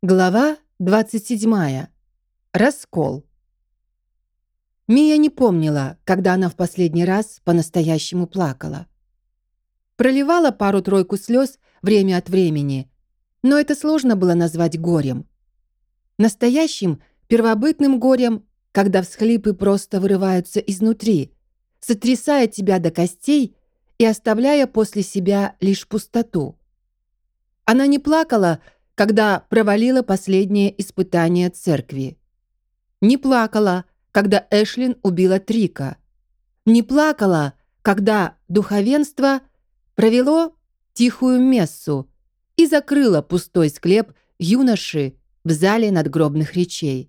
Глава 27. Раскол. Мия не помнила, когда она в последний раз по-настоящему плакала. Проливала пару-тройку слез время от времени, но это сложно было назвать горем. Настоящим, первобытным горем, когда всхлипы просто вырываются изнутри, сотрясая тебя до костей и оставляя после себя лишь пустоту. Она не плакала, когда провалила последнее испытание церкви. Не плакала, когда Эшлин убила Трика. Не плакала, когда духовенство провело тихую мессу и закрыло пустой склеп юноши в зале надгробных речей.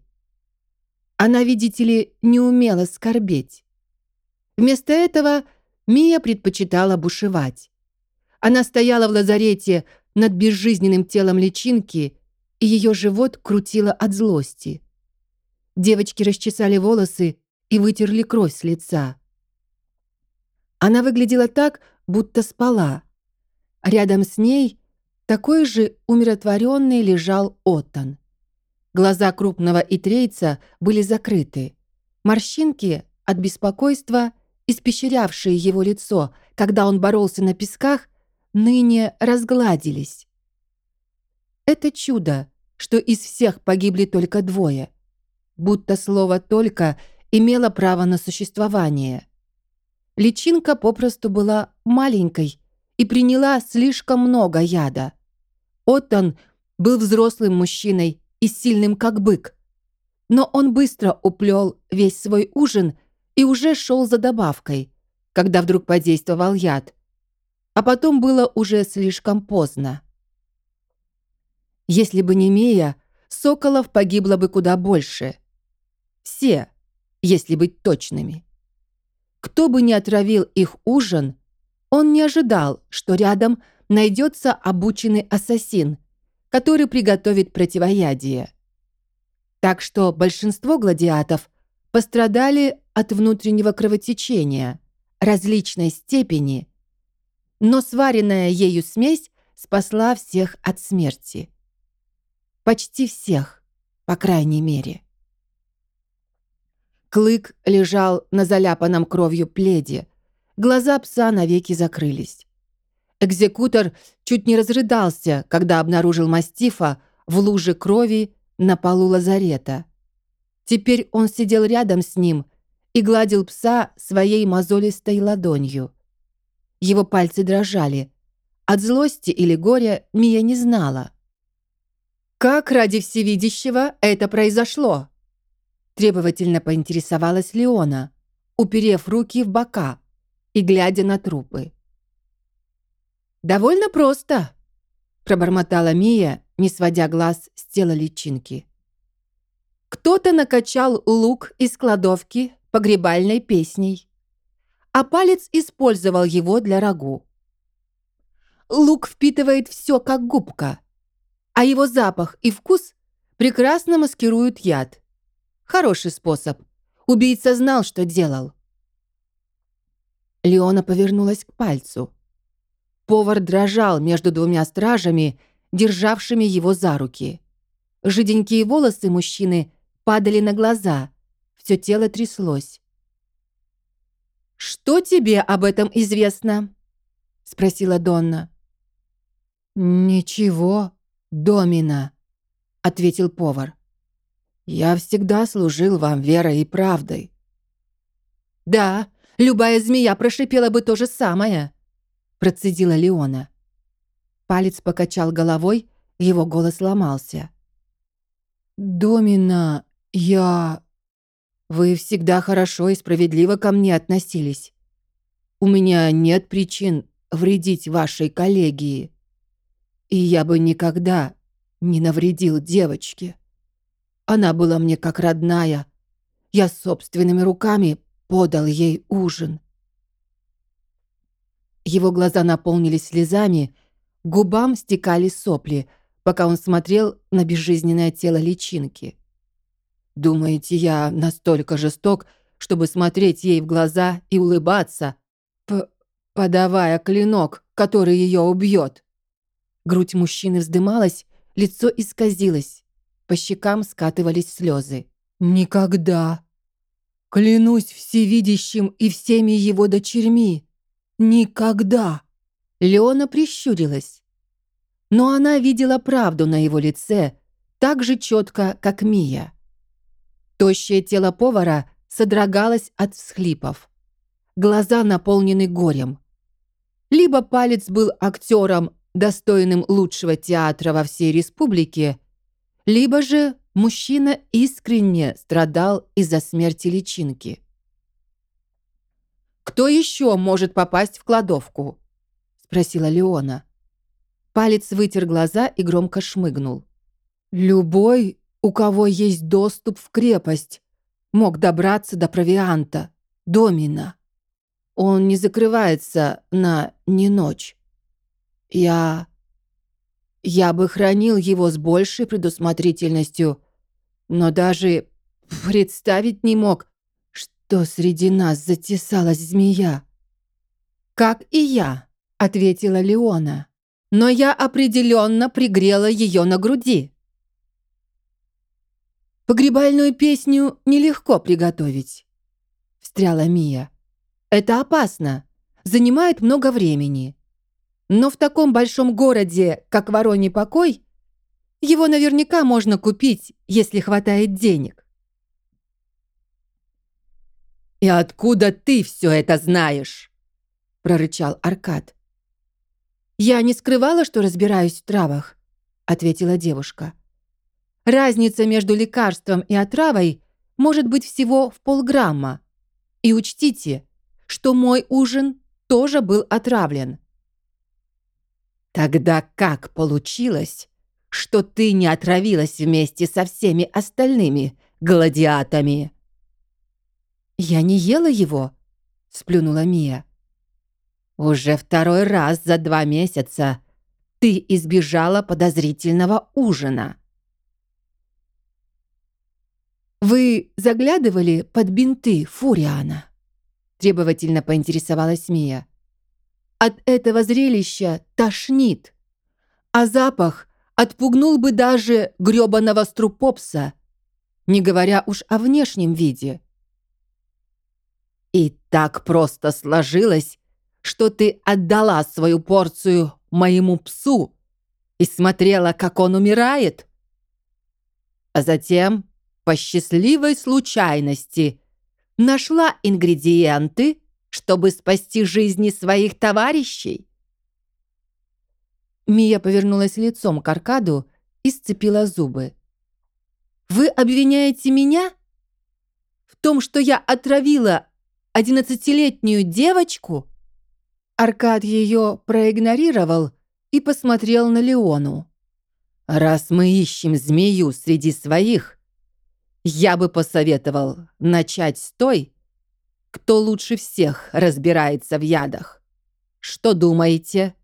Она, видите ли, не умела скорбеть. Вместо этого Мия предпочитала бушевать. Она стояла в лазарете над безжизненным телом личинки, и ее живот крутило от злости. Девочки расчесали волосы и вытерли кровь с лица. Она выглядела так, будто спала. Рядом с ней такой же умиротворенный лежал Оттон. Глаза крупного итрейца были закрыты. Морщинки от беспокойства, испещрявшие его лицо, когда он боролся на песках, ныне разгладились. Это чудо, что из всех погибли только двое, будто слово «только» имело право на существование. Личинка попросту была маленькой и приняла слишком много яда. Оттон был взрослым мужчиной и сильным как бык, но он быстро уплел весь свой ужин и уже шел за добавкой, когда вдруг подействовал яд – а потом было уже слишком поздно. Если бы не Мия, соколов погибло бы куда больше. Все, если быть точными. Кто бы ни отравил их ужин, он не ожидал, что рядом найдется обученный ассасин, который приготовит противоядие. Так что большинство гладиатов пострадали от внутреннего кровотечения различной степени но сваренная ею смесь спасла всех от смерти. Почти всех, по крайней мере. Клык лежал на заляпанном кровью пледе. Глаза пса навеки закрылись. Экзекутор чуть не разрыдался, когда обнаружил мастифа в луже крови на полу лазарета. Теперь он сидел рядом с ним и гладил пса своей мозолистой ладонью. Его пальцы дрожали. От злости или горя Мия не знала. «Как ради всевидящего это произошло?» Требовательно поинтересовалась Леона, уперев руки в бока и глядя на трупы. «Довольно просто», — пробормотала Мия, не сводя глаз с тела личинки. «Кто-то накачал лук из кладовки погребальной песней а палец использовал его для рагу. Лук впитывает все, как губка, а его запах и вкус прекрасно маскируют яд. Хороший способ. Убийца знал, что делал. Леона повернулась к пальцу. Повар дрожал между двумя стражами, державшими его за руки. Жиденькие волосы мужчины падали на глаза, все тело тряслось. «Что тебе об этом известно?» — спросила Донна. «Ничего, Домина», — ответил повар. «Я всегда служил вам верой и правдой». «Да, любая змея прошипела бы то же самое», — процедила Леона. Палец покачал головой, его голос ломался. «Домина, я...» Вы всегда хорошо и справедливо ко мне относились. У меня нет причин вредить вашей коллегии. И я бы никогда не навредил девочке. Она была мне как родная. Я собственными руками подал ей ужин. Его глаза наполнились слезами, губам стекали сопли, пока он смотрел на безжизненное тело личинки. Думаете, я настолько жесток, чтобы смотреть ей в глаза и улыбаться, п подавая клинок, который ее убьет? Грудь мужчины вздымалась, лицо исказилось, по щекам скатывались слезы. «Никогда! Клянусь всевидящим и всеми его дочерьми! Никогда!» Леона прищурилась. Но она видела правду на его лице так же четко, как Мия. Тощее тело повара содрогалось от всхлипов. Глаза наполнены горем. Либо палец был актером, достойным лучшего театра во всей республике, либо же мужчина искренне страдал из-за смерти личинки. «Кто еще может попасть в кладовку?» — спросила Леона. Палец вытер глаза и громко шмыгнул. «Любой, у кого есть доступ в крепость, мог добраться до провианта, домина. Он не закрывается на «не ночь». Я... Я бы хранил его с большей предусмотрительностью, но даже представить не мог, что среди нас затесалась змея. «Как и я», — ответила Леона. «Но я определенно пригрела ее на груди». «Погребальную песню нелегко приготовить», — встряла Мия. «Это опасно, занимает много времени. Но в таком большом городе, как Вороний покой, его наверняка можно купить, если хватает денег. «И откуда ты все это знаешь?» — прорычал Аркад. «Я не скрывала, что разбираюсь в травах», — ответила девушка. «Разница между лекарством и отравой может быть всего в полграмма. И учтите, что мой ужин тоже был отравлен. Тогда как получилось, что ты не отравилась вместе со всеми остальными гладиатами? Я не ела его, сплюнула Мия. Уже второй раз за два месяца ты избежала подозрительного ужина. «Вы заглядывали под бинты Фуриана?» Требовательно поинтересовалась Мия. От этого зрелища тошнит. А запах отпугнул бы даже грёбаного струпопса, не говоря уж о внешнем виде. И так просто сложилось, что ты отдала свою порцию моему псу и смотрела, как он умирает. А затем, по счастливой случайности, нашла ингредиенты, чтобы спасти жизни своих товарищей?» Мия повернулась лицом к Аркаду и сцепила зубы. «Вы обвиняете меня в том, что я отравила одиннадцатилетнюю девочку?» Аркад ее проигнорировал и посмотрел на Леону. «Раз мы ищем змею среди своих, я бы посоветовал начать с той, кто лучше всех разбирается в ядах. Что думаете?»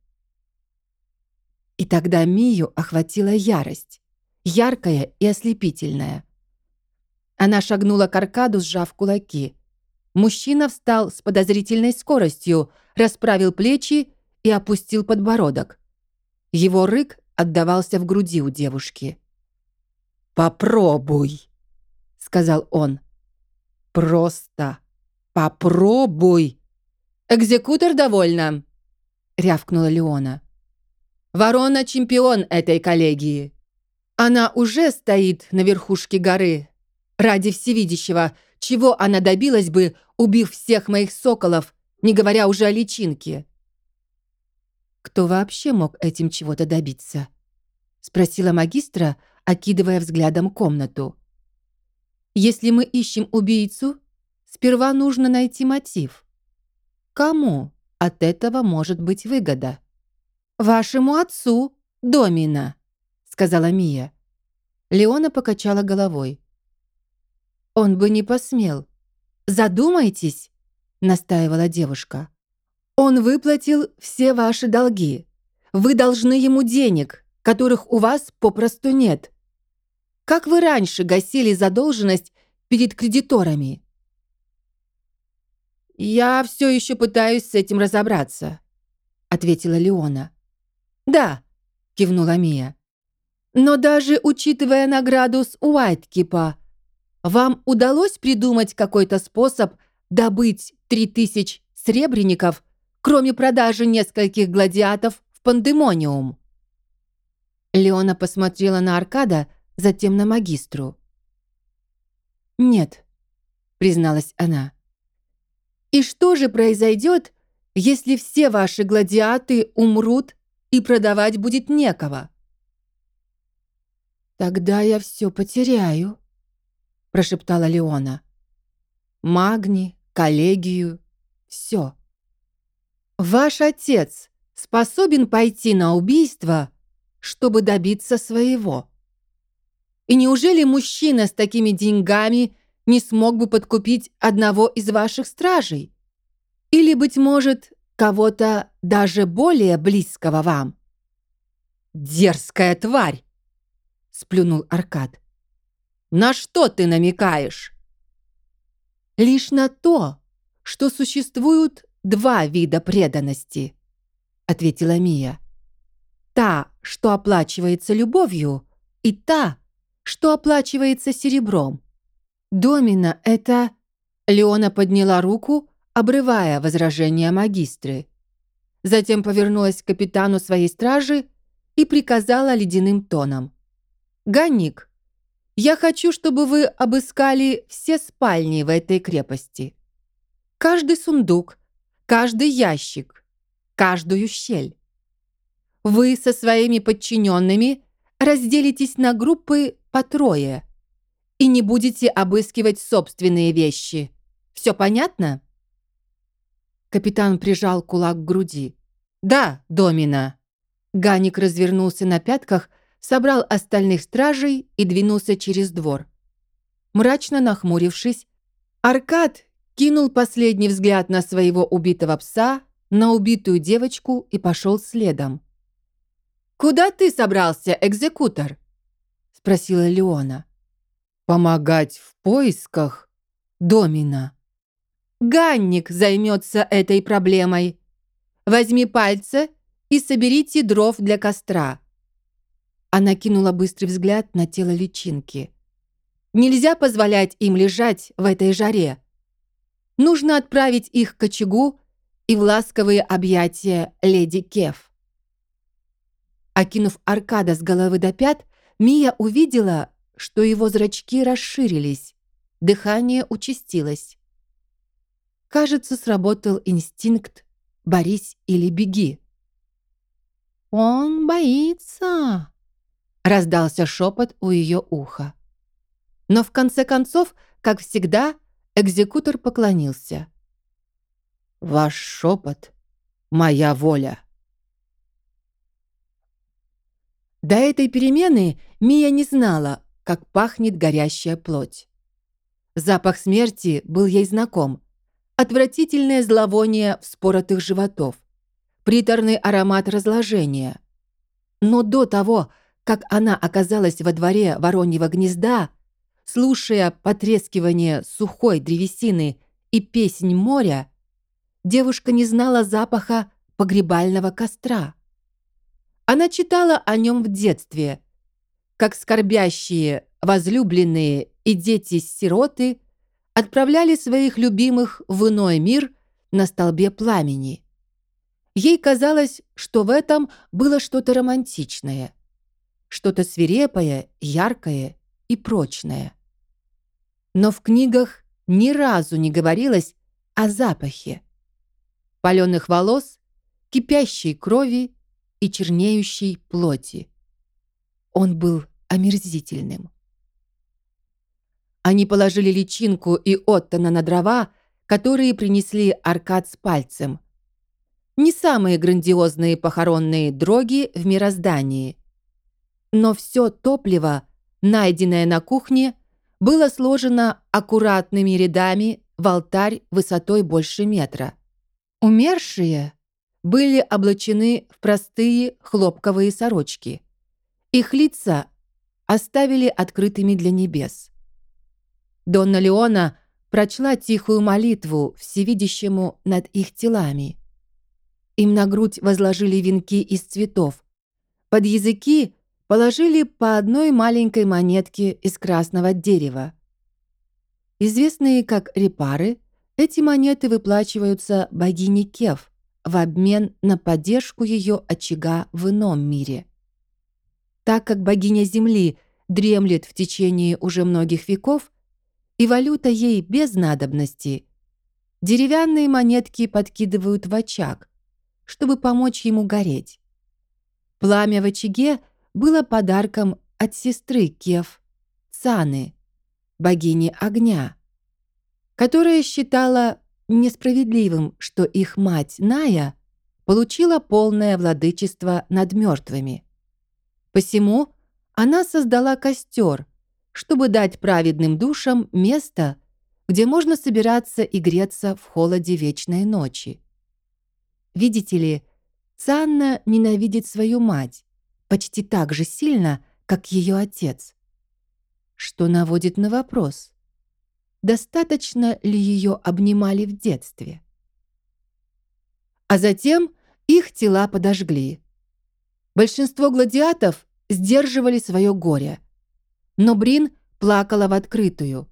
И тогда Мию охватила ярость, яркая и ослепительная. Она шагнула к аркаду, сжав кулаки. Мужчина встал с подозрительной скоростью, расправил плечи и опустил подбородок. Его рык отдавался в груди у девушки. «Попробуй», — сказал он. «Просто «Попробуй!» «Экзекутор довольна!» — рявкнула Леона. «Ворона — чемпион этой коллегии. Она уже стоит на верхушке горы. Ради всевидящего, чего она добилась бы, убив всех моих соколов, не говоря уже о личинке?» «Кто вообще мог этим чего-то добиться?» — спросила магистра, окидывая взглядом комнату. «Если мы ищем убийцу, Сперва нужно найти мотив. Кому от этого может быть выгода? «Вашему отцу, Домина», — сказала Мия. Леона покачала головой. «Он бы не посмел. Задумайтесь», — настаивала девушка. «Он выплатил все ваши долги. Вы должны ему денег, которых у вас попросту нет. Как вы раньше гасили задолженность перед кредиторами?» «Я все еще пытаюсь с этим разобраться», — ответила Леона. «Да», — кивнула Мия. Но даже учитывая награду с Уайткипа, вам удалось придумать какой-то способ добыть 3000 сребреников, кроме продажи нескольких гладиатов в пандемониум?» Леона посмотрела на Аркада, затем на магистру. «Нет», — призналась она. «И что же произойдет, если все ваши гладиаты умрут и продавать будет некого?» «Тогда я все потеряю», — прошептала Леона. «Магни, коллегию, все. Ваш отец способен пойти на убийство, чтобы добиться своего. И неужели мужчина с такими деньгами не смог бы подкупить одного из ваших стражей? Или, быть может, кого-то даже более близкого вам?» «Дерзкая тварь!» — сплюнул Аркад. «На что ты намекаешь?» «Лишь на то, что существуют два вида преданности», — ответила Мия. «Та, что оплачивается любовью, и та, что оплачивается серебром. Домина — это...» Леона подняла руку, обрывая возражения магистры. Затем повернулась к капитану своей стражи и приказала ледяным тоном. «Ганник, я хочу, чтобы вы обыскали все спальни в этой крепости. Каждый сундук, каждый ящик, каждую щель. Вы со своими подчиненными разделитесь на группы по трое и не будете обыскивать собственные вещи. Все понятно?» Капитан прижал кулак к груди. «Да, Домина». Ганик развернулся на пятках, собрал остальных стражей и двинулся через двор. Мрачно нахмурившись, Аркад кинул последний взгляд на своего убитого пса, на убитую девочку и пошел следом. «Куда ты собрался, экзекутор?» — спросила Леона. «Помогать в поисках Домина». Ганник займется этой проблемой. Возьми пальцы и соберите дров для костра». Она кинула быстрый взгляд на тело личинки. «Нельзя позволять им лежать в этой жаре. Нужно отправить их к очагу и в ласковые объятия леди Кеф». Окинув Аркада с головы до пят, Мия увидела, что его зрачки расширились, дыхание участилось. Кажется, сработал инстинкт «борись или беги». «Он боится», — раздался шепот у ее уха. Но в конце концов, как всегда, экзекутор поклонился. «Ваш шепот — моя воля». До этой перемены Мия не знала, как пахнет горящая плоть. Запах смерти был ей знаком, отвратительное зловоние вспоротых животов, приторный аромат разложения. Но до того, как она оказалась во дворе вороньего гнезда, слушая потрескивание сухой древесины и песнь моря, девушка не знала запаха погребального костра. Она читала о нем в детстве, как скорбящие, возлюбленные и дети-сироты отправляли своих любимых в иной мир на столбе пламени. Ей казалось, что в этом было что-то романтичное, что-то свирепое, яркое и прочное. Но в книгах ни разу не говорилось о запахе. Паленых волос, кипящей крови и чернеющей плоти. Он был омерзительным. Они положили личинку и Оттона на дрова, которые принесли Аркад с пальцем. Не самые грандиозные похоронные дроги в мироздании. Но все топливо, найденное на кухне, было сложено аккуратными рядами в алтарь высотой больше метра. Умершие были облачены в простые хлопковые сорочки. Их лица оставили открытыми для небес. Донна Леона прочла тихую молитву всевидящему над их телами. Им на грудь возложили венки из цветов. Под языки положили по одной маленькой монетке из красного дерева. Известные как репары, эти монеты выплачиваются богине Кев в обмен на поддержку ее очага в ином мире. Так как богиня Земли дремлет в течение уже многих веков, и валюта ей без надобности, деревянные монетки подкидывают в очаг, чтобы помочь ему гореть. Пламя в очаге было подарком от сестры Кев, Цаны, богини огня, которая считала несправедливым, что их мать Ная получила полное владычество над мертвыми. Посему она создала костер, чтобы дать праведным душам место, где можно собираться и греться в холоде вечной ночи. Видите ли, Цанна ненавидит свою мать почти так же сильно, как ее отец. Что наводит на вопрос, достаточно ли ее обнимали в детстве. А затем их тела подожгли. Большинство гладиатов сдерживали свое горе. Но Брин плакала в открытую.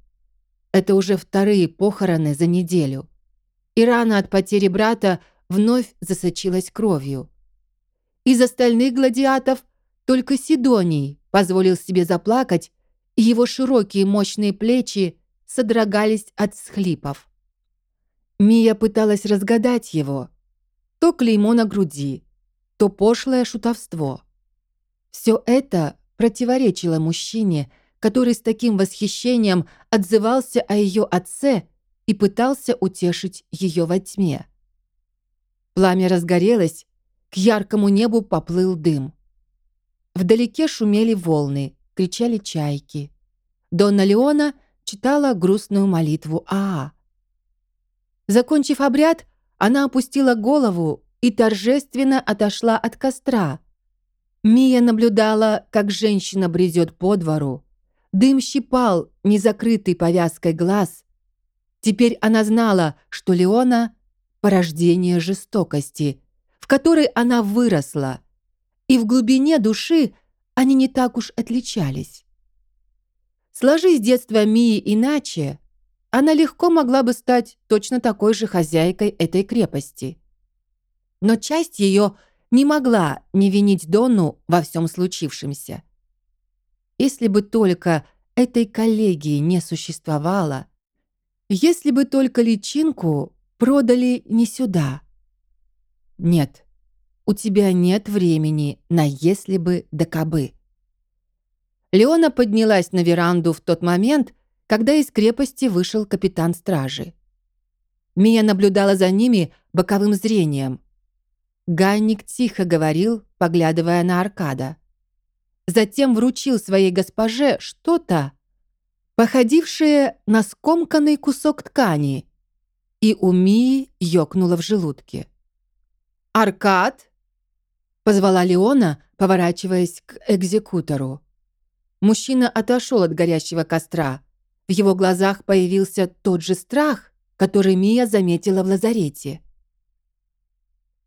Это уже вторые похороны за неделю. И рана от потери брата вновь засочилась кровью. Из остальных гладиатов только Сидоний позволил себе заплакать, и его широкие мощные плечи содрогались от схлипов. Мия пыталась разгадать его. То клеймо на груди, то пошлое шутовство. Все это противоречило мужчине, который с таким восхищением отзывался о ее отце и пытался утешить ее во тьме. Пламя разгорелось, к яркому небу поплыл дым. Вдалеке шумели волны, кричали чайки. Донна Леона читала грустную молитву Аа. Закончив обряд, она опустила голову и торжественно отошла от костра. Мия наблюдала, как женщина бредет по двору. Дым щипал незакрытый повязкой глаз. Теперь она знала, что Леона — порождение жестокости, в которой она выросла, и в глубине души они не так уж отличались. Сложись детство Мии иначе, она легко могла бы стать точно такой же хозяйкой этой крепости. Но часть ее не могла не винить Донну во всем случившемся. Если бы только этой коллегии не существовало, если бы только личинку продали не сюда. Нет, у тебя нет времени на «если бы да кабы». Леона поднялась на веранду в тот момент, когда из крепости вышел капитан стражи. Мия наблюдала за ними боковым зрением. Ганник тихо говорил, поглядывая на Аркада. Затем вручил своей госпоже что-то, походившее на скомканный кусок ткани, и у Мии ёкнуло в желудке. «Аркад!» — позвала Леона, поворачиваясь к экзекутору. Мужчина отошел от горящего костра. В его глазах появился тот же страх, который Мия заметила в лазарете.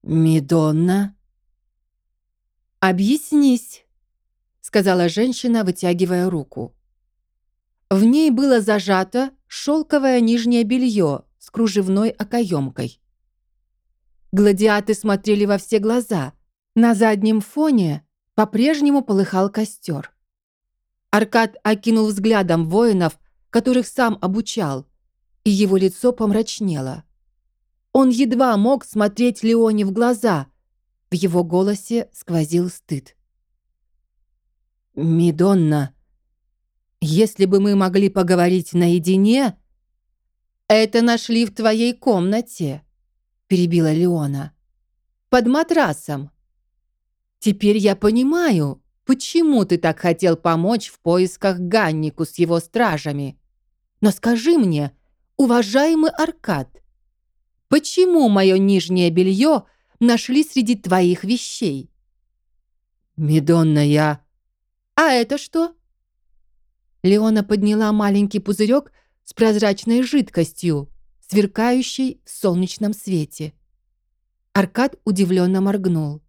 «Мидонна?» «Объяснись», — сказала женщина, вытягивая руку. В ней было зажато шелковое нижнее белье с кружевной окоемкой. Гладиаты смотрели во все глаза. На заднем фоне по-прежнему полыхал костер. Аркад окинул взглядом воинов, которых сам обучал, и его лицо помрачнело. Он едва мог смотреть Леоне в глаза. В его голосе сквозил стыд. «Мидонна, если бы мы могли поговорить наедине...» «Это нашли в твоей комнате», — перебила Леона. «Под матрасом. Теперь я понимаю, Почему ты так хотел помочь в поисках Ганнику с его стражами? Но скажи мне, уважаемый Аркад, почему мое нижнее белье нашли среди твоих вещей? Медонна, я... А это что? Леона подняла маленький пузырек с прозрачной жидкостью, сверкающей в солнечном свете. Аркад удивленно моргнул.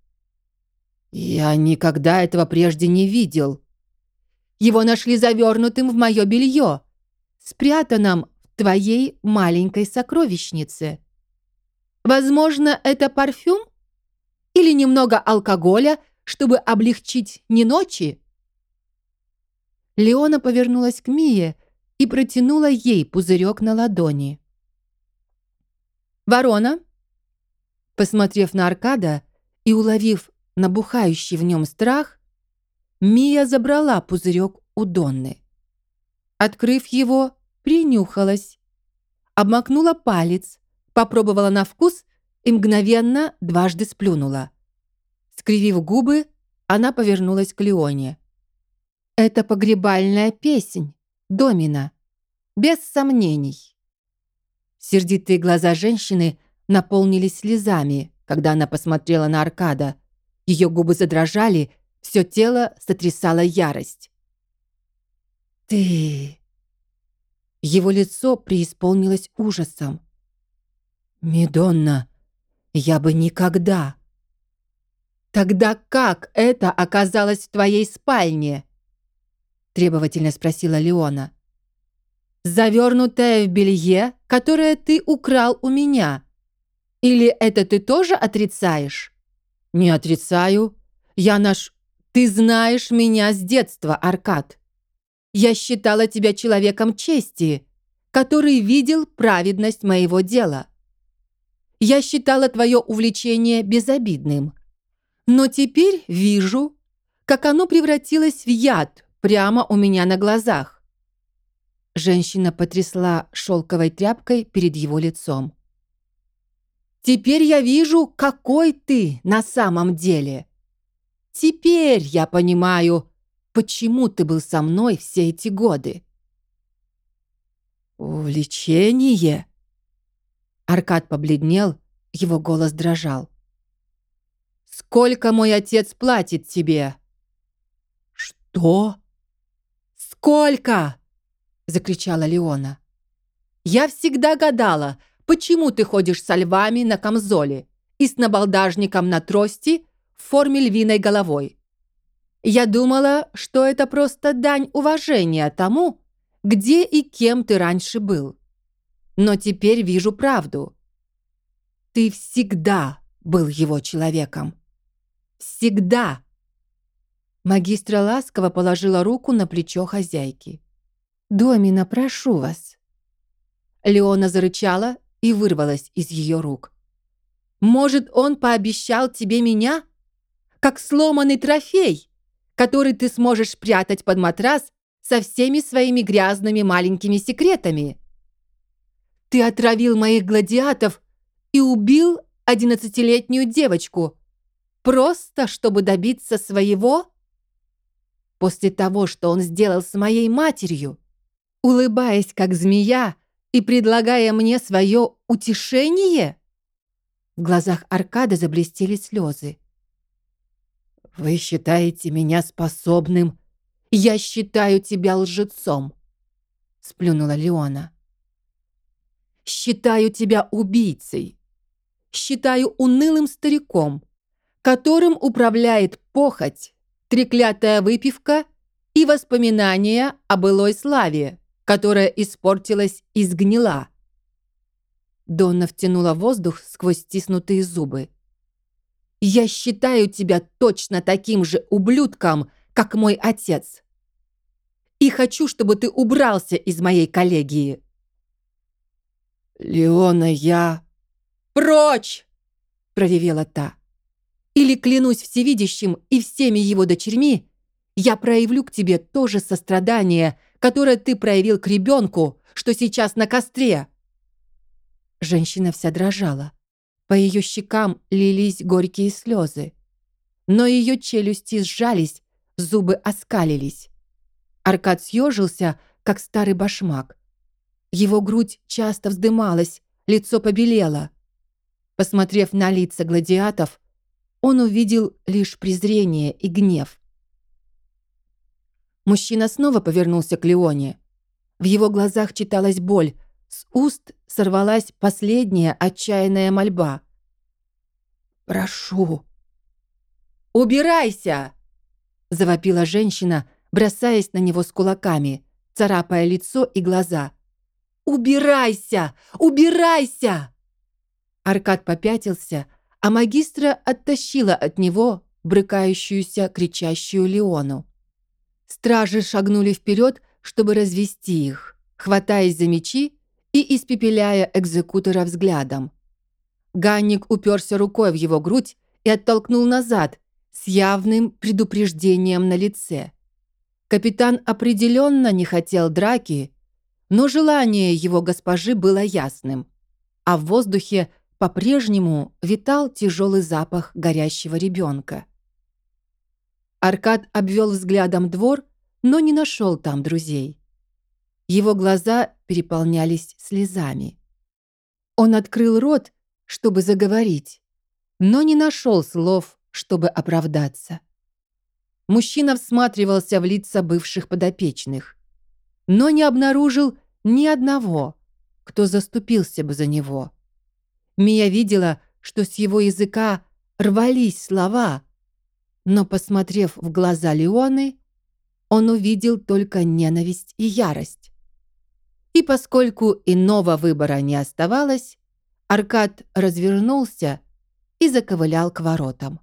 «Я никогда этого прежде не видел. Его нашли завернутым в мое белье, спрятанном в твоей маленькой сокровищнице. Возможно, это парфюм? Или немного алкоголя, чтобы облегчить не ночи?» Леона повернулась к Мие и протянула ей пузырек на ладони. «Ворона?» Посмотрев на Аркада и уловив набухающий в нем страх, Мия забрала пузырек у Донны. Открыв его, принюхалась, обмакнула палец, попробовала на вкус и мгновенно дважды сплюнула. Скривив губы, она повернулась к Леоне. «Это погребальная песнь, Домина, без сомнений». Сердитые глаза женщины наполнились слезами, когда она посмотрела на Аркада. Ее губы задрожали, все тело сотрясала ярость. «Ты...» Его лицо преисполнилось ужасом. «Медонна, я бы никогда...» «Тогда как это оказалось в твоей спальне?» Требовательно спросила Леона. «Завернутое в белье, которое ты украл у меня. Или это ты тоже отрицаешь?» «Не отрицаю. Я наш... Ты знаешь меня с детства, Аркад. Я считала тебя человеком чести, который видел праведность моего дела. Я считала твое увлечение безобидным. Но теперь вижу, как оно превратилось в яд прямо у меня на глазах. Женщина потрясла шелковой тряпкой перед его лицом. «Теперь я вижу, какой ты на самом деле. Теперь я понимаю, почему ты был со мной все эти годы». «Увлечение?» Аркад побледнел, его голос дрожал. «Сколько мой отец платит тебе?» «Что?» «Сколько?» — закричала Леона. «Я всегда гадала, почему ты ходишь со львами на камзоле и с набалдажником на трости в форме львиной головой. Я думала, что это просто дань уважения тому, где и кем ты раньше был. Но теперь вижу правду. Ты всегда был его человеком. Всегда. Магистра ласково положила руку на плечо хозяйки. «Домина, прошу вас». Леона зарычала и вырвалась из ее рук. «Может, он пообещал тебе меня? Как сломанный трофей, который ты сможешь прятать под матрас со всеми своими грязными маленькими секретами. Ты отравил моих гладиатов и убил одиннадцатилетнюю девочку, просто чтобы добиться своего?» после того, что он сделал с моей матерью, улыбаясь как змея и предлагая мне свое утешение? В глазах Аркада заблестели слезы. «Вы считаете меня способным? Я считаю тебя лжецом!» Сплюнула Леона. «Считаю тебя убийцей. Считаю унылым стариком, которым управляет похоть треклятая выпивка и воспоминания о былой славе, которая испортилась и сгнила. Донна втянула воздух сквозь стиснутые зубы. «Я считаю тебя точно таким же ублюдком, как мой отец. И хочу, чтобы ты убрался из моей коллегии». «Леона, я...» «Прочь!» – проревела та. Или клянусь всевидящим и всеми его дочерьми, я проявлю к тебе то же сострадание, которое ты проявил к ребенку, что сейчас на костре». Женщина вся дрожала. По ее щекам лились горькие слезы. Но ее челюсти сжались, зубы оскалились. Аркад съежился, как старый башмак. Его грудь часто вздымалась, лицо побелело. Посмотрев на лица гладиатов, он увидел лишь презрение и гнев. Мужчина снова повернулся к Леоне. В его глазах читалась боль, с уст сорвалась последняя отчаянная мольба. «Прошу». «Убирайся!» — завопила женщина, бросаясь на него с кулаками, царапая лицо и глаза. «Убирайся! Убирайся!» Аркад попятился, а магистра оттащила от него брыкающуюся, кричащую Леону. Стражи шагнули вперед, чтобы развести их, хватаясь за мечи и испепеляя экзекутора взглядом. Ганник уперся рукой в его грудь и оттолкнул назад с явным предупреждением на лице. Капитан определенно не хотел драки, но желание его госпожи было ясным, а в воздухе по-прежнему витал тяжелый запах горящего ребенка. Аркад обвел взглядом двор, но не нашел там друзей. Его глаза переполнялись слезами. Он открыл рот, чтобы заговорить, но не нашел слов, чтобы оправдаться. Мужчина всматривался в лица бывших подопечных, но не обнаружил ни одного, кто заступился бы за него. Мия видела, что с его языка рвались слова, но, посмотрев в глаза Леоны, он увидел только ненависть и ярость. И поскольку иного выбора не оставалось, Аркад развернулся и заковылял к воротам.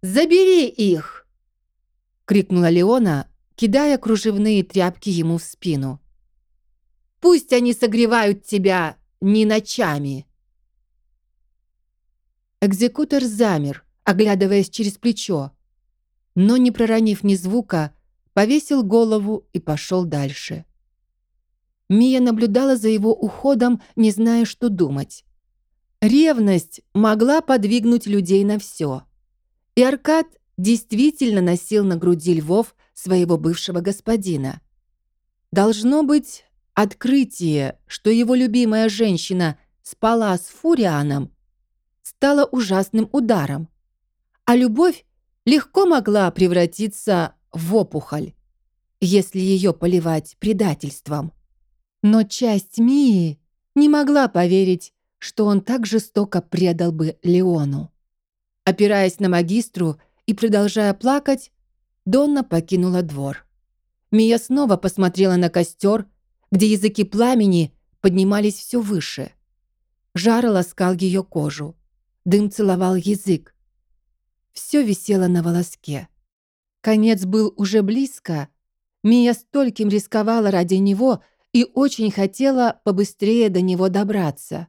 «Забери их!» — крикнула Леона, кидая кружевные тряпки ему в спину. «Пусть они согревают тебя не ночами!» Экзекутор замер, оглядываясь через плечо, но, не проронив ни звука, повесил голову и пошел дальше. Мия наблюдала за его уходом, не зная, что думать. Ревность могла подвигнуть людей на все. И Аркад действительно носил на груди львов своего бывшего господина. Должно быть, открытие, что его любимая женщина спала с Фурианом, стало ужасным ударом а любовь легко могла превратиться в опухоль, если ее поливать предательством. Но часть Мии не могла поверить, что он так жестоко предал бы Леону. Опираясь на магистру и продолжая плакать, Донна покинула двор. Мия снова посмотрела на костер, где языки пламени поднимались все выше. Жар ласкал ее кожу. Дым целовал язык. Все висело на волоске. Конец был уже близко. Мия стольким рисковала ради него и очень хотела побыстрее до него добраться.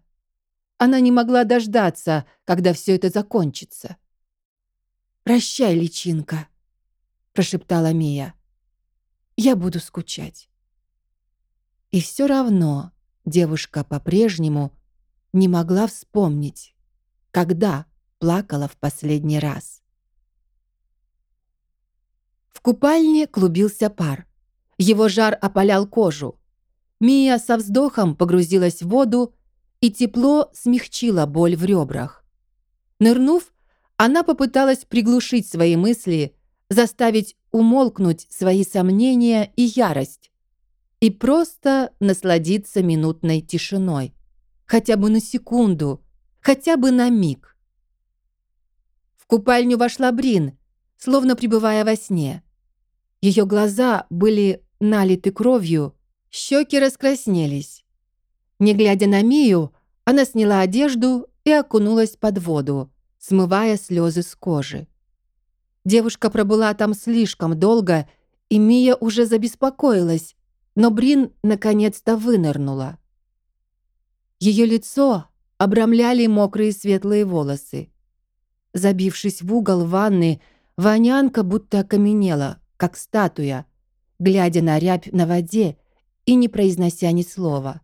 Она не могла дождаться, когда все это закончится. «Прощай, личинка», — прошептала Мия. «Я буду скучать». И все равно девушка по-прежнему не могла вспомнить, когда плакала в последний раз. В купальне клубился пар. Его жар опалял кожу. Мия со вздохом погрузилась в воду, и тепло смягчило боль в ребрах. Нырнув, она попыталась приглушить свои мысли, заставить умолкнуть свои сомнения и ярость и просто насладиться минутной тишиной. Хотя бы на секунду, хотя бы на миг купальню вошла Брин, словно пребывая во сне. Ее глаза были налиты кровью, щеки раскраснелись. Не глядя на Мию, она сняла одежду и окунулась под воду, смывая слезы с кожи. Девушка пробыла там слишком долго, и Мия уже забеспокоилась, но Брин наконец-то вынырнула. Ее лицо обрамляли мокрые светлые волосы. Забившись в угол ванны, Ванянка будто окаменела, как статуя, глядя на рябь на воде и не произнося ни слова.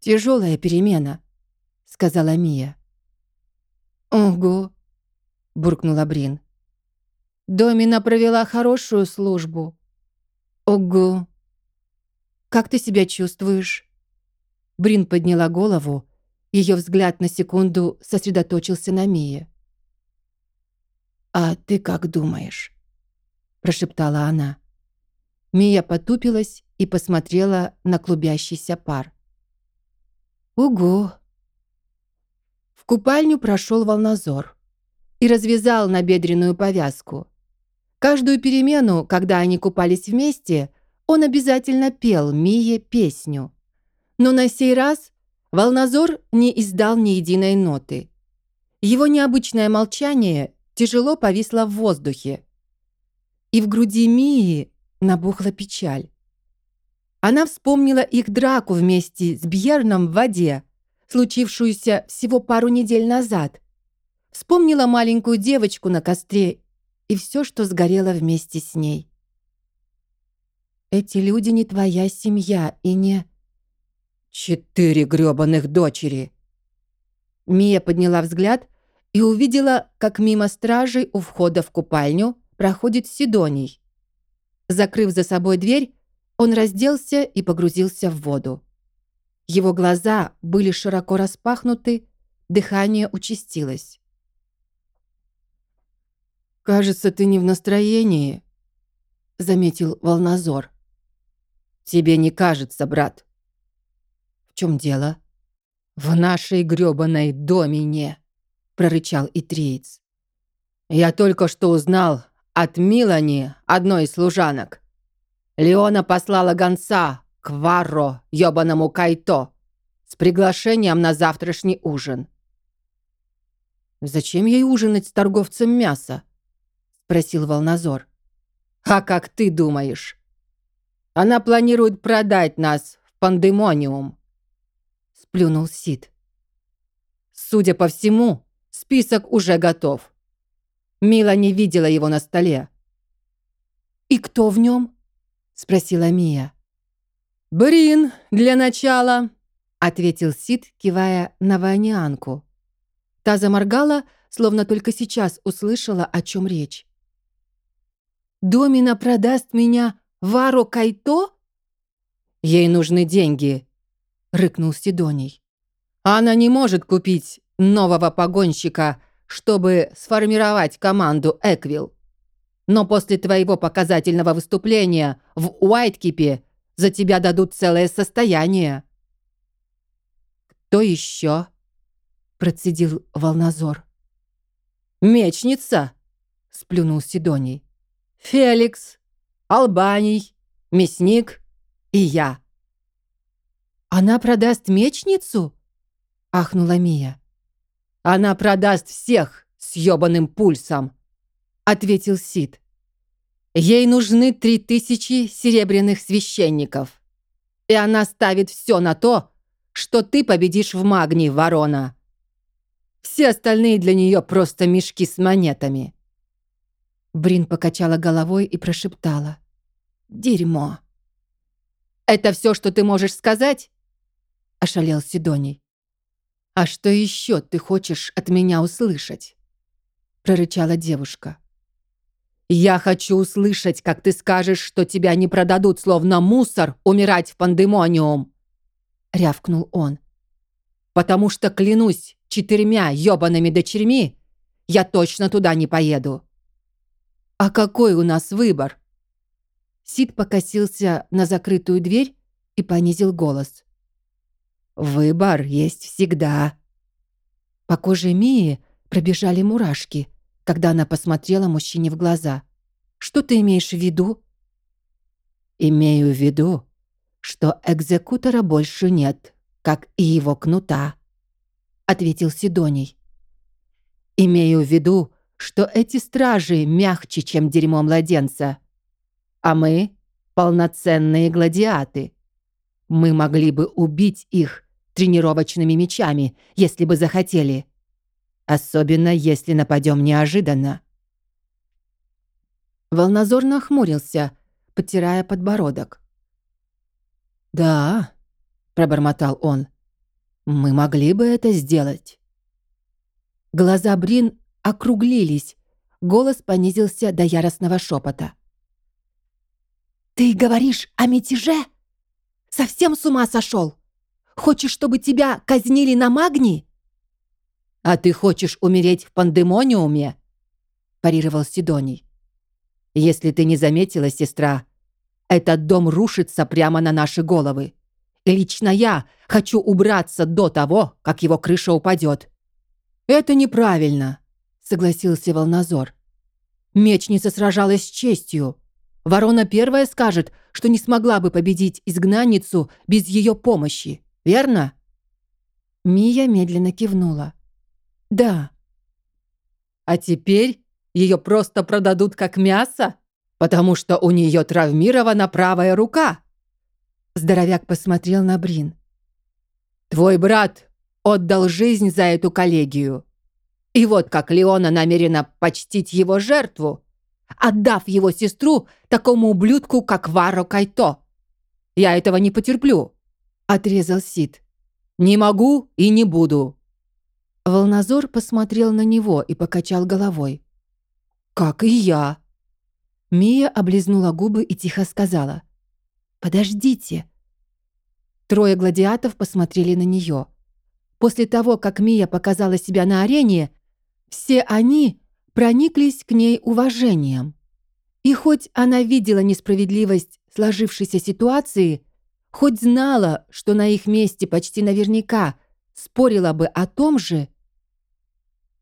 «Тяжелая перемена», — сказала Мия. «Ого», — буркнула Брин. «Домина провела хорошую службу». «Ого». «Как ты себя чувствуешь?» Брин подняла голову ее взгляд на секунду сосредоточился на Мие. «А ты как думаешь?» – прошептала она. Мия потупилась и посмотрела на клубящийся пар. «Угу!» В купальню прошел волнозор. и развязал набедренную повязку. Каждую перемену, когда они купались вместе, он обязательно пел Мие песню. Но на сей раз Волнозор не издал ни единой ноты. Его необычное молчание тяжело повисло в воздухе. И в груди Мии набухла печаль. Она вспомнила их драку вместе с Бьерном в воде, случившуюся всего пару недель назад. Вспомнила маленькую девочку на костре и все, что сгорело вместе с ней. «Эти люди не твоя семья и не...» «Четыре грёбаных дочери!» Мия подняла взгляд и увидела, как мимо стражей у входа в купальню проходит Сидоний. Закрыв за собой дверь, он разделся и погрузился в воду. Его глаза были широко распахнуты, дыхание участилось. «Кажется, ты не в настроении», — заметил Волнозор. «Тебе не кажется, брат». «В чем дело?» «В нашей грёбаной домине», — прорычал Итриец. «Я только что узнал от Милани, одной из служанок. Леона послала гонца к Варро, ёбаному Кайто, с приглашением на завтрашний ужин». «Зачем ей ужинать с торговцем мяса?» — спросил Волнозор. «А как ты думаешь?» Она планирует продать нас в пандемониум. Сплюнул Сид. Судя по всему, список уже готов. Мила не видела его на столе. «И кто в нем?» спросила Мия. «Брин, для начала», — ответил Сид, кивая на Ванианку. Та заморгала, словно только сейчас услышала, о чем речь. «Домина продаст меня Варо Кайто?» «Ей нужны деньги», — рыкнул Сидоний. «Она не может купить нового погонщика, чтобы сформировать команду Эквилл. Но после твоего показательного выступления в Уайткипе за тебя дадут целое состояние». «Кто еще?» — процедил Волнозор. «Мечница!» — сплюнул Сидоний. «Феликс, Албаний, мясник и я». «Она продаст мечницу?» — ахнула Мия. «Она продаст всех с ёбаным пульсом», — ответил Сид. «Ей нужны три тысячи серебряных священников, и она ставит все на то, что ты победишь в магнии, ворона. Все остальные для нее просто мешки с монетами». Брин покачала головой и прошептала. «Дерьмо». «Это все, что ты можешь сказать?» — ошалел Сидоний. «А что еще ты хочешь от меня услышать?» — прорычала девушка. «Я хочу услышать, как ты скажешь, что тебя не продадут, словно мусор, умирать в пандемониум!» — рявкнул он. «Потому что, клянусь, четырьмя ёбаными дочерьми, я точно туда не поеду!» «А какой у нас выбор?» Сид покосился на закрытую дверь и понизил голос. «Выбор есть всегда». По коже Мии пробежали мурашки, когда она посмотрела мужчине в глаза. «Что ты имеешь в виду?» «Имею в виду, что экзекутора больше нет, как и его кнута», — ответил Сидоний. «Имею в виду, что эти стражи мягче, чем дерьмо младенца. А мы — полноценные гладиаты. Мы могли бы убить их тренировочными мечами, если бы захотели. Особенно, если нападем неожиданно. Волнозор нахмурился, потирая подбородок. «Да», — пробормотал он, — «мы могли бы это сделать». Глаза Брин округлились. Голос понизился до яростного шепота. «Ты говоришь о мятеже? Совсем с ума сошел? Хочешь, чтобы тебя казнили на магнии?» «А ты хочешь умереть в пандемониуме?» парировал Сидоний. «Если ты не заметила, сестра, этот дом рушится прямо на наши головы. Лично я хочу убраться до того, как его крыша упадет. Это неправильно. согласился Волнозор. Мечница сражалась с честью. Ворона первая скажет, что не смогла бы победить изгнанницу без ее помощи, верно? Мия медленно кивнула. Да. А теперь ее просто продадут как мясо, потому что у нее травмирована правая рука. Здоровяк посмотрел на Брин. Твой брат отдал жизнь за эту коллегию. И вот как Леона намерена почтить его жертву, отдав его сестру такому ублюдку, как Варо Кайто. Я этого не потерплю, отрезал Сид. Не могу и не буду. Волнозор посмотрел на него и покачал головой. Как и я. Мия облизнула губы и тихо сказала. «Подождите». Трое гладиатов посмотрели на нее. После того, как Мия показала себя на арене, все они прониклись к ней уважением. И хоть она видела несправедливость сложившейся ситуации, хоть знала, что на их месте почти наверняка спорила бы о том же,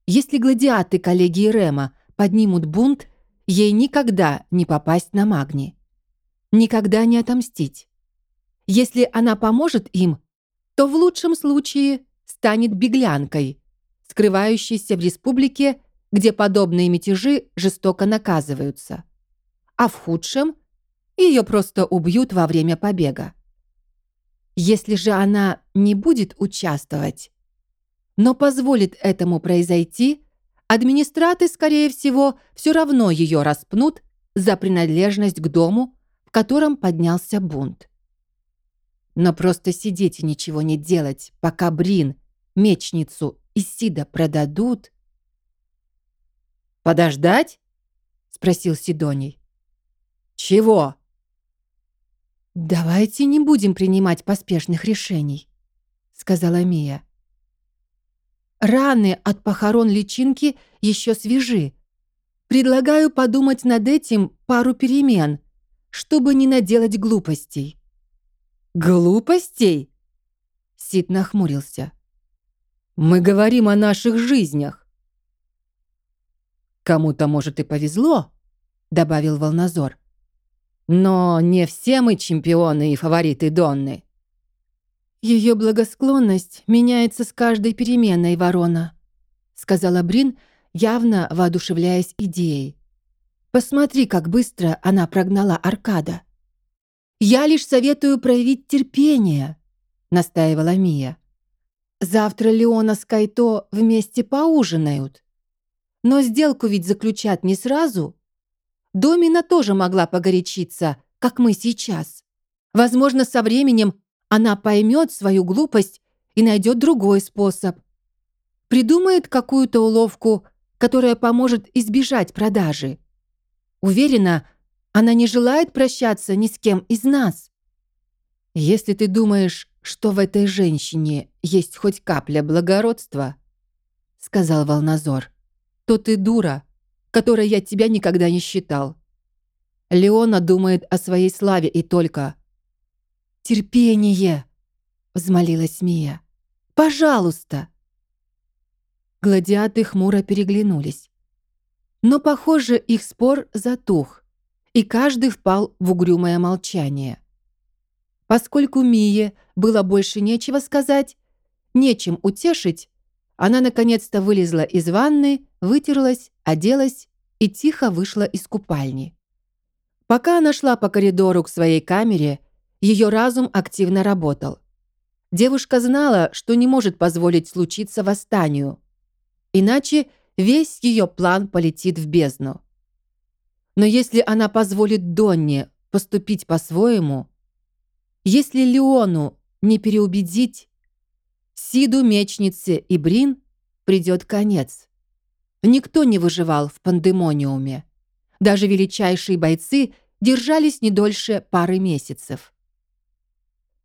если гладиаты коллегии Рема поднимут бунт, ей никогда не попасть на магни. Никогда не отомстить. Если она поможет им, то в лучшем случае станет беглянкой, скрывающейся в республике, где подобные мятежи жестоко наказываются. А в худшем ее просто убьют во время побега. Если же она не будет участвовать, но позволит этому произойти, администраты, скорее всего, все равно ее распнут за принадлежность к дому, в котором поднялся бунт. Но просто сидеть и ничего не делать, пока Брин, мечницу и Сида продадут... «Подождать?» — спросил Сидоний. «Чего?» «Давайте не будем принимать поспешных решений», — сказала Мия. «Раны от похорон личинки еще свежи. Предлагаю подумать над этим пару перемен, чтобы не наделать глупостей». «Глупостей?» Сид нахмурился. «Мы говорим о наших жизнях». «Кому-то, может, и повезло», — добавил Волнозор. «Но не все мы чемпионы и фавориты Донны». «Ее благосклонность меняется с каждой переменой, ворона», — сказала Брин, явно воодушевляясь идеей. «Посмотри, как быстро она прогнала Аркада». «Я лишь советую проявить терпение», — настаивала Мия. «Завтра Леона с Кайто вместе поужинают. Но сделку ведь заключат не сразу. Домина тоже могла погорячиться, как мы сейчас. Возможно, со временем она поймет свою глупость и найдет другой способ. Придумает какую-то уловку, которая поможет избежать продажи. Уверена, она не желает прощаться ни с кем из нас. Если ты думаешь, что в этой женщине есть хоть капля благородства, сказал Волнозор, то ты дура, которой я тебя никогда не считал. Леона думает о своей славе и только. «Терпение!» — взмолилась Мия. «Пожалуйста!» Гладиаты хмуро переглянулись. Но, похоже, их спор затух и каждый впал в угрюмое молчание. Поскольку Мие было больше нечего сказать, нечем утешить, она наконец-то вылезла из ванны, вытерлась, оделась и тихо вышла из купальни. Пока она шла по коридору к своей камере, ее разум активно работал. Девушка знала, что не может позволить случиться восстанию. Иначе весь ее план полетит в бездну. Но если она позволит Донне поступить по-своему, если Леону не переубедить, Сиду, Мечнице и Брин придет конец. Никто не выживал в пандемониуме. Даже величайшие бойцы держались не дольше пары месяцев.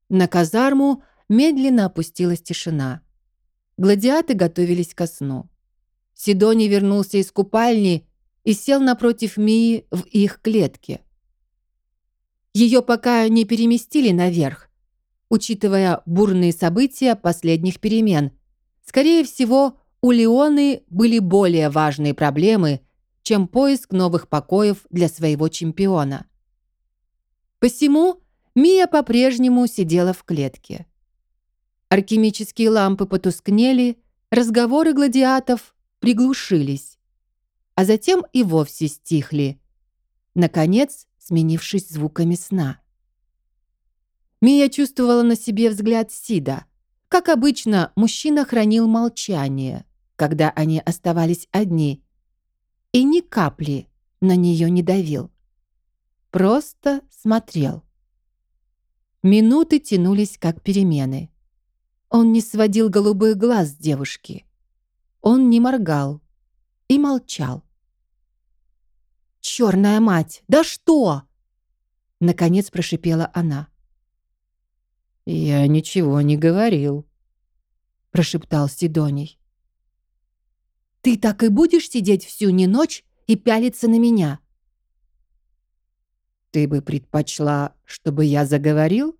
На казарму медленно опустилась тишина. Гладиаты готовились ко сну. Сидоний вернулся из купальни и сел напротив Мии в их клетке. Ее пока не переместили наверх, учитывая бурные события последних перемен. Скорее всего, у Леоны были более важные проблемы, чем поиск новых покоев для своего чемпиона. Посему Мия по-прежнему сидела в клетке. Алхимические лампы потускнели, разговоры гладиатов приглушились, а затем и вовсе стихли, наконец сменившись звуками сна. Мия чувствовала на себе взгляд Сида. Как обычно, мужчина хранил молчание, когда они оставались одни, и ни капли на нее не давил. Просто смотрел. Минуты тянулись, как перемены. Он не сводил голубых глаз с девушки. Он не моргал и молчал. «Чёрная мать! Да что?» Наконец прошипела она. «Я ничего не говорил», — прошептал Сидоний. «Ты так и будешь сидеть всю не ночь и пялиться на меня?» «Ты бы предпочла, чтобы я заговорил?»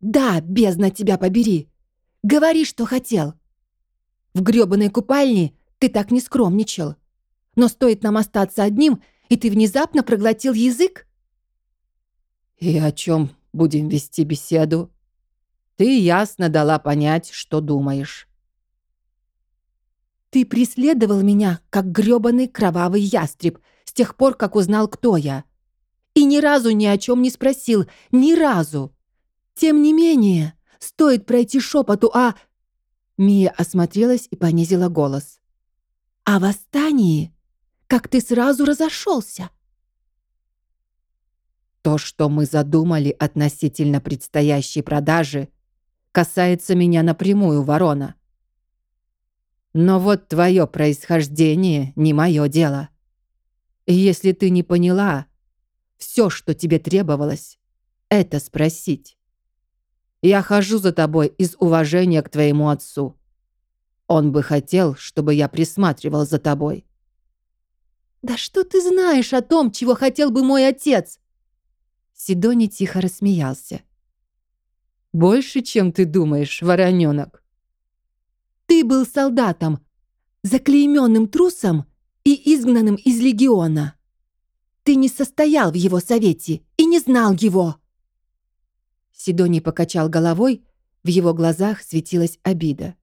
«Да, бездна тебя побери! Говори, что хотел! В грёбаной купальне ты так не скромничал!» Но стоит нам остаться одним, и ты внезапно проглотил язык? И о чем будем вести беседу? Ты ясно дала понять, что думаешь. Ты преследовал меня, как грёбаный кровавый ястреб, с тех пор, как узнал, кто я. И ни разу ни о чем не спросил, ни разу. Тем не менее, стоит пройти шепоту а Мия осмотрелась и понизила голос. «О восстании как ты сразу разошелся. То, что мы задумали относительно предстоящей продажи, касается меня напрямую, ворона. Но вот твое происхождение не мое дело. И если ты не поняла, все, что тебе требовалось, это спросить. Я хожу за тобой из уважения к твоему отцу. Он бы хотел, чтобы я присматривал за тобой. «Да что ты знаешь о том, чего хотел бы мой отец?» Сидони тихо рассмеялся. «Больше, чем ты думаешь, вороненок». «Ты был солдатом, заклейменным трусом и изгнанным из легиона. Ты не состоял в его совете и не знал его». Сидоний покачал головой, в его глазах светилась обида.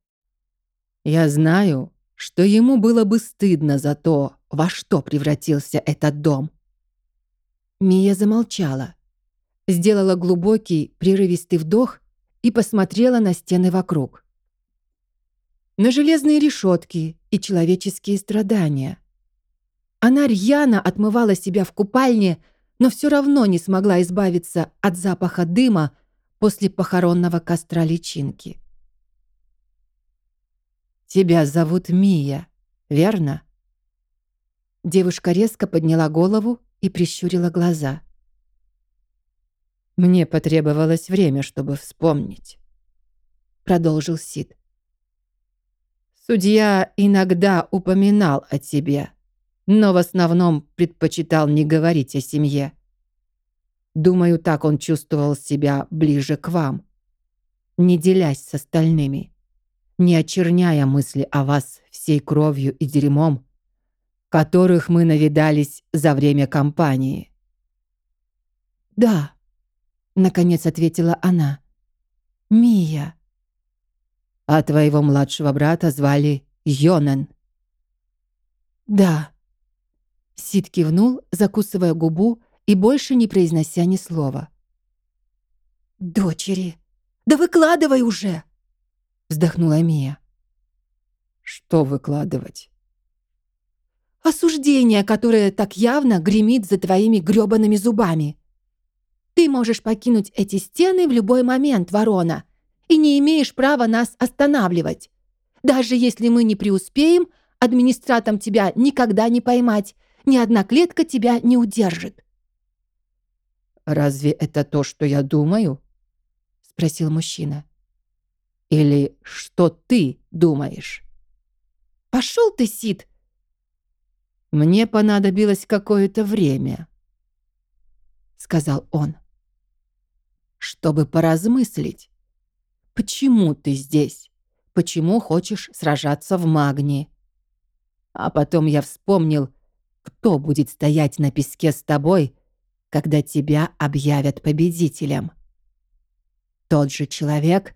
«Я знаю, что ему было бы стыдно за то, во что превратился этот дом. Мия замолчала, сделала глубокий, прерывистый вдох и посмотрела на стены вокруг. На железные решетки и человеческие страдания. Она рьяно отмывала себя в купальне, но все равно не смогла избавиться от запаха дыма после похоронного костра личинки. «Тебя зовут Мия, верно?» Девушка резко подняла голову и прищурила глаза. «Мне потребовалось время, чтобы вспомнить», — продолжил Сид. «Судья иногда упоминал о тебе, но в основном предпочитал не говорить о семье. Думаю, так он чувствовал себя ближе к вам, не делясь с остальными, не очерняя мысли о вас всей кровью и дерьмом, которых мы навидались за время кампании. «Да», — наконец ответила она. «Мия». «А твоего младшего брата звали Йонан». «Да». Сид кивнул, закусывая губу и больше не произнося ни слова. «Дочери, да выкладывай уже!» вздохнула Мия. «Что выкладывать?» Осуждение, которое так явно гремит за твоими грёбаными зубами. Ты можешь покинуть эти стены в любой момент, ворона, и не имеешь права нас останавливать. Даже если мы не преуспеем, администратом тебя никогда не поймать, ни одна клетка тебя не удержит. «Разве это то, что я думаю?» — спросил мужчина. «Или что ты думаешь?» «Пошел ты, Сид!» Мне понадобилось какое-то время, сказал он, чтобы поразмыслить, почему ты здесь, почему хочешь сражаться в магнии. А потом я вспомнил, кто будет стоять на песке с тобой, когда тебя объявят победителем. Тот же человек,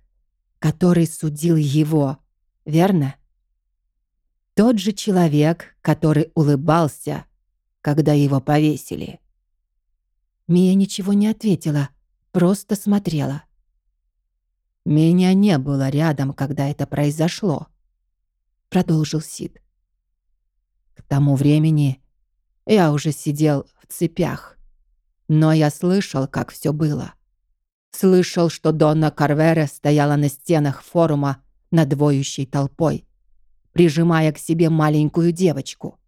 который судил его, верно? Тот же человек, который улыбался, когда его повесили. Мия ничего не ответила, просто смотрела. «Меня не было рядом, когда это произошло», — продолжил Сид. «К тому времени я уже сидел в цепях, но я слышал, как все было. Слышал, что Донна Карвера стояла на стенах форума над воющей толпой, прижимая к себе маленькую девочку.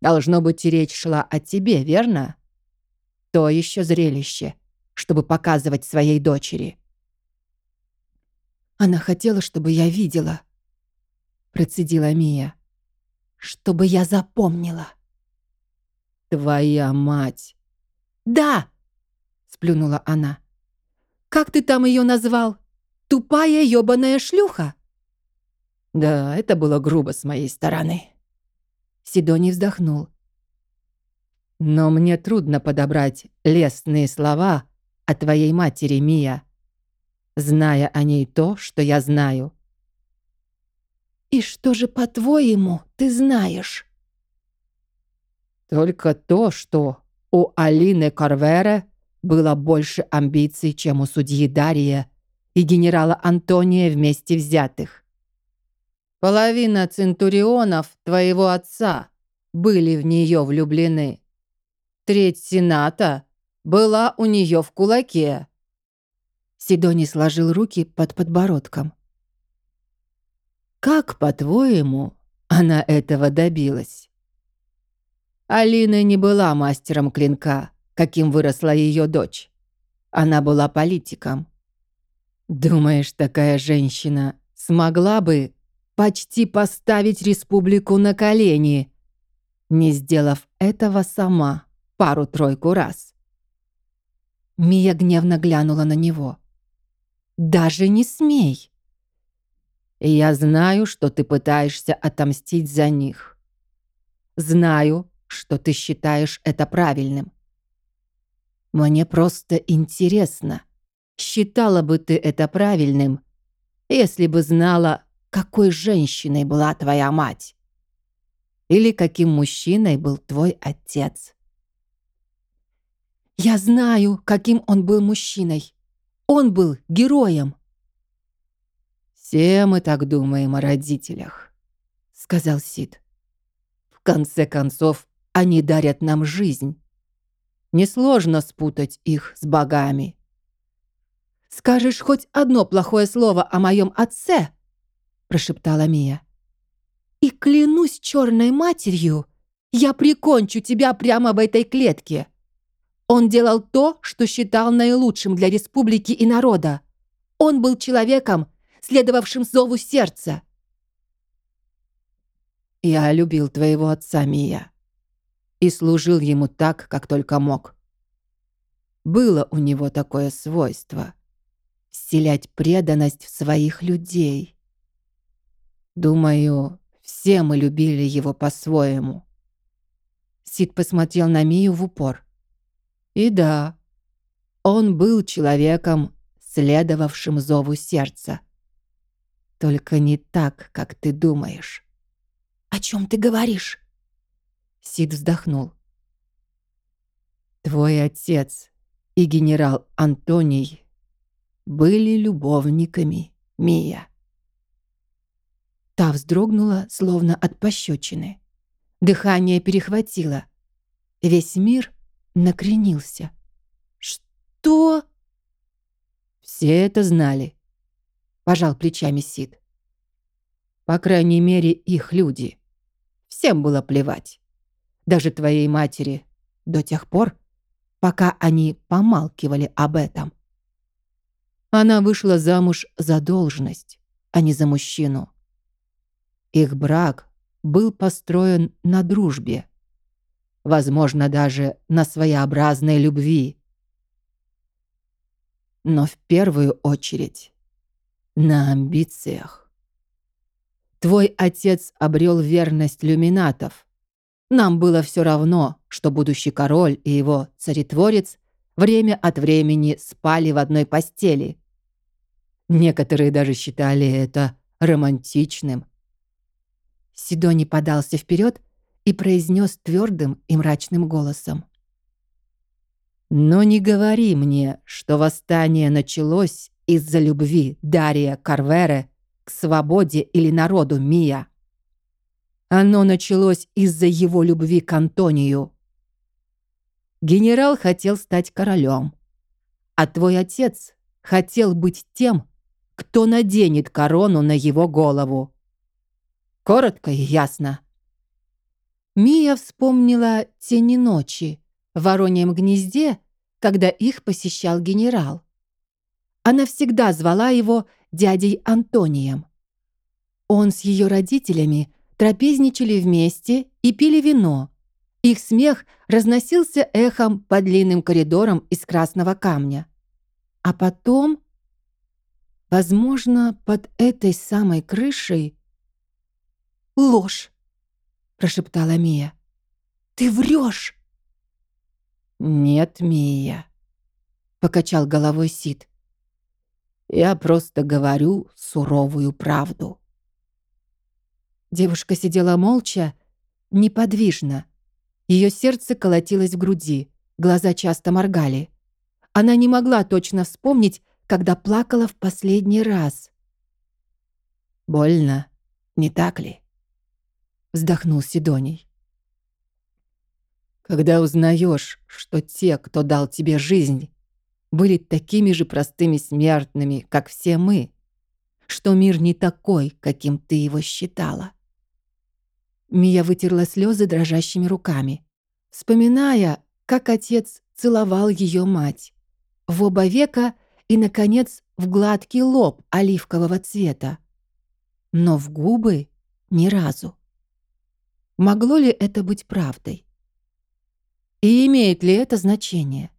Должно быть, речь шла о тебе, верно? То еще зрелище, чтобы показывать своей дочери. Она хотела, чтобы я видела, процедила Мия. Чтобы я запомнила. Твоя мать. Да, сплюнула она. Как ты там ее назвал? Тупая ёбаная шлюха? Да, это было грубо с моей стороны. Сидоний вздохнул. Но мне трудно подобрать лестные слова о твоей матери, Мия, зная о ней то, что я знаю. И что же, по-твоему, ты знаешь? Только то, что у Алины Карвере было больше амбиций, чем у судьи Дария и генерала Антония вместе взятых. Половина центурионов твоего отца были в нее влюблены. Треть сената была у нее в кулаке. Сидоний сложил руки под подбородком. Как, по-твоему, она этого добилась? Алина не была мастером клинка, каким выросла ее дочь. Она была политиком. Думаешь, такая женщина смогла бы почти поставить республику на колени, не сделав этого сама пару-тройку раз? Мия гневно глянула на него. «Даже не смей!» «Я знаю, что ты пытаешься отомстить за них. Знаю, что ты считаешь это правильным. Мне просто интересно, считала бы ты это правильным, если бы знала, какой женщиной была твоя мать? Или каким мужчиной был твой отец? Я знаю, каким он был мужчиной. Он был героем. Все мы так думаем о родителях, сказал Сид. В конце концов, они дарят нам жизнь. Несложно спутать их с богами. «Скажешь хоть одно плохое слово о моем отце?» прошептала Мия. «И клянусь черной матерью, я прикончу тебя прямо в этой клетке. Он делал то, что считал наилучшим для республики и народа. Он был человеком, следовавшим зову сердца». «Я любил твоего отца, Мия», и служил ему так, как только мог. Было у него такое свойство — вселять преданность в своих людей. Думаю, все мы любили его по-своему. Сид посмотрел на Мию в упор. И да, он был человеком, следовавшим зову сердца. Только не так, как ты думаешь. «О чем ты говоришь?» Сид вздохнул. «Твой отец и генерал Антоний были любовниками, Мия». Та вздрогнула, словно от пощечины. Дыхание перехватило. Весь мир накренился. «Что?» «Все это знали», — пожал плечами Сид. «По крайней мере, их люди. Всем было плевать даже твоей матери, до тех пор, пока они помалкивали об этом. Она вышла замуж за должность, а не за мужчину. Их брак был построен на дружбе, возможно, даже на своеобразной любви. Но в первую очередь на амбициях. Твой отец обрел верность люминатов. Нам было все равно, что будущий король и его царетворец время от времени спали в одной постели. Некоторые даже считали это романтичным. Сидони подался вперед и произнес твердым и мрачным голосом. «Но не говори мне, что восстание началось из-за любви Дария Карвере к свободе или народу Мия. Оно началось из-за его любви к Антонию. Генерал хотел стать королем, а твой отец хотел быть тем, кто наденет корону на его голову. Коротко и ясно. Мия вспомнила тени ночи в Вороньем гнезде, когда их посещал генерал. Она всегда звала его дядей Антонием. Он с ее родителями трапезничали вместе и пили вино. Их смех разносился эхом по длинным коридорам из красного камня. А потом, возможно, под этой самой крышей... «Ложь!» — прошептала Мия. «Ты врешь!» «Нет, Мия», — покачал головой Сид. Я просто говорю суровую правду. Девушка сидела молча, неподвижно. Ее сердце колотилось в груди, глаза часто моргали. Она не могла точно вспомнить, когда плакала в последний раз. «Больно, не так ли?» Вздохнул Сидоний. «Когда узнаешь, что те, кто дал тебе жизнь, были такими же простыми смертными, как все мы, что мир не такой, каким ты его считала. Мия вытерла слезы дрожащими руками, вспоминая, как отец целовал ее мать. В оба века и, наконец, в гладкий лоб оливкового цвета. Но в губы ни разу. Могло ли это быть правдой? И имеет ли это значение?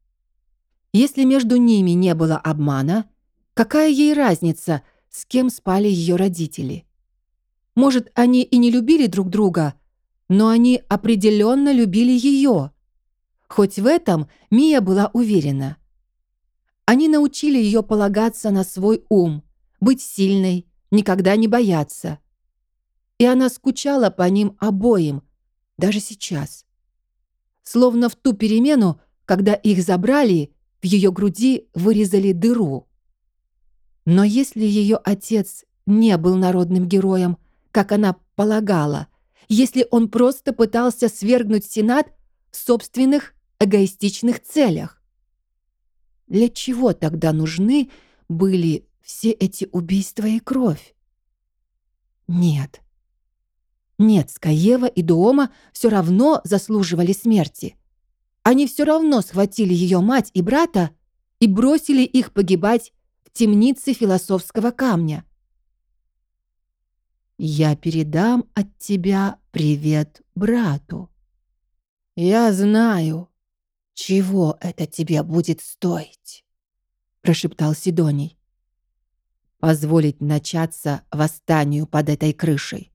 Если между ними не было обмана, какая ей разница, с кем спали ее родители? Может, они и не любили друг друга, но они определенно любили ее. Хоть в этом Мия была уверена. Они научили ее полагаться на свой ум, быть сильной, никогда не бояться. И она скучала по ним обоим, даже сейчас. Словно в ту перемену, когда их забрали в ее груди вырезали дыру. Но если ее отец не был народным героем, как она полагала, если он просто пытался свергнуть Сенат в собственных эгоистичных целях? Для чего тогда нужны были все эти убийства и кровь? Нет. Нет, Скаева и Дуома все равно заслуживали смерти. Они все равно схватили ее мать и брата и бросили их погибать в темнице философского камня. «Я передам от тебя привет брату. Я знаю, чего это тебе будет стоить», прошептал Сидоний. «Позволить начаться восстанию под этой крышей.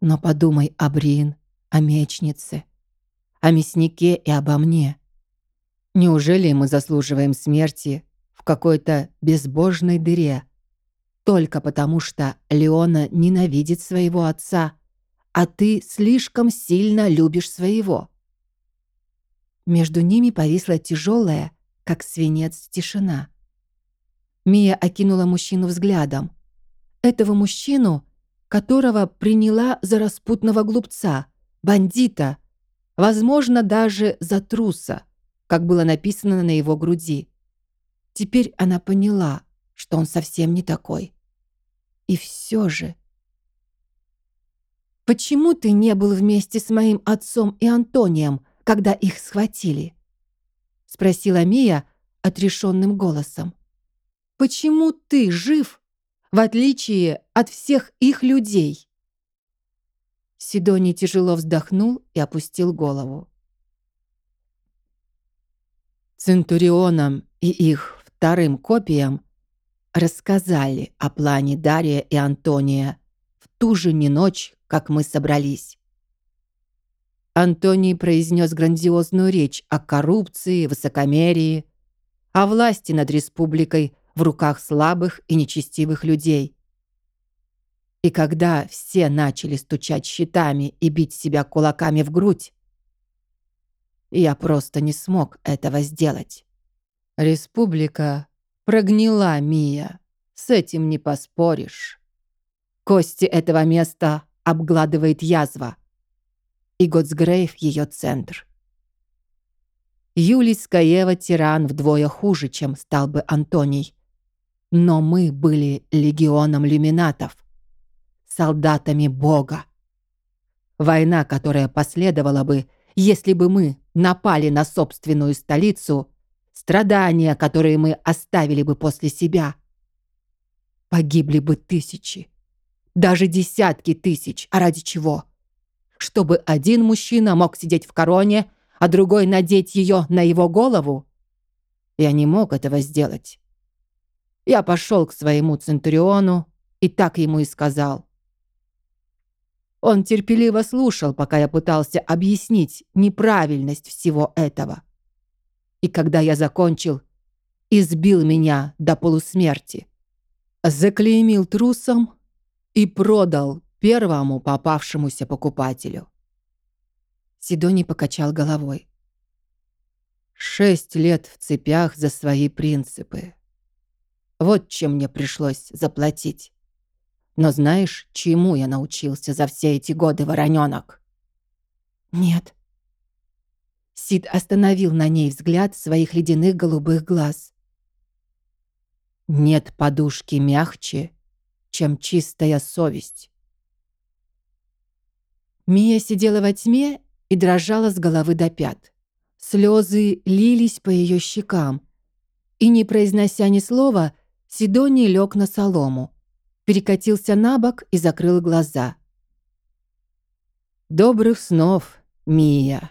Но подумай о Брин, о мечнице, о мяснике и обо мне. Неужели мы заслуживаем смерти в какой-то безбожной дыре, только потому что Леона ненавидит своего отца, а ты слишком сильно любишь своего?» Между ними повисла тяжелая, как свинец, тишина. Мия окинула мужчину взглядом. Этого мужчину, которого приняла за распутного глупца, бандита, Возможно, даже за труса, как было написано на его груди. Теперь она поняла, что он совсем не такой. И все же... «Почему ты не был вместе с моим отцом и Антонием, когда их схватили?» — спросила Мия отрешенным голосом. «Почему ты жив, в отличие от всех их людей?» Сидоний тяжело вздохнул и опустил голову. Центурионам и их вторым копиям рассказали о плане Дария и Антония в ту же не ночь, как мы собрались. Антоний произнес грандиозную речь о коррупции, высокомерии, о власти над республикой в руках слабых и нечестивых людей. И когда все начали стучать щитами и бить себя кулаками в грудь, я просто не смог этого сделать. Республика прогнила Мия. С этим не поспоришь. Кости этого места обгладывает язва. И Готсгрейв — ее центр. Юлий Скаева тиран вдвое хуже, чем стал бы Антоний. Но мы были легионом люминатов, солдатами Бога. Война, которая последовала бы, если бы мы напали на собственную столицу, страдания, которые мы оставили бы после себя. Погибли бы тысячи, даже десятки тысяч. А ради чего? Чтобы один мужчина мог сидеть в короне, а другой надеть ее на его голову? Я не мог этого сделать. Я пошел к своему Центуриону и так ему и сказал. Он терпеливо слушал, пока я пытался объяснить неправильность всего этого. И когда я закончил, избил меня до полусмерти. Заклеймил трусом и продал первому попавшемуся покупателю. Сидоний покачал головой. Шесть лет в цепях за свои принципы. Вот чем мне пришлось заплатить. Но знаешь, чему я научился за все эти годы, вороненок? Нет. Сид остановил на ней взгляд своих ледяных голубых глаз. Нет подушки мягче, чем чистая совесть. Мия сидела во тьме и дрожала с головы до пят. Слезы лились по ее щекам. И, не произнося ни слова, Сидоний лег на солому перекатился на бок и закрыл глаза. «Добрых снов, Мия!»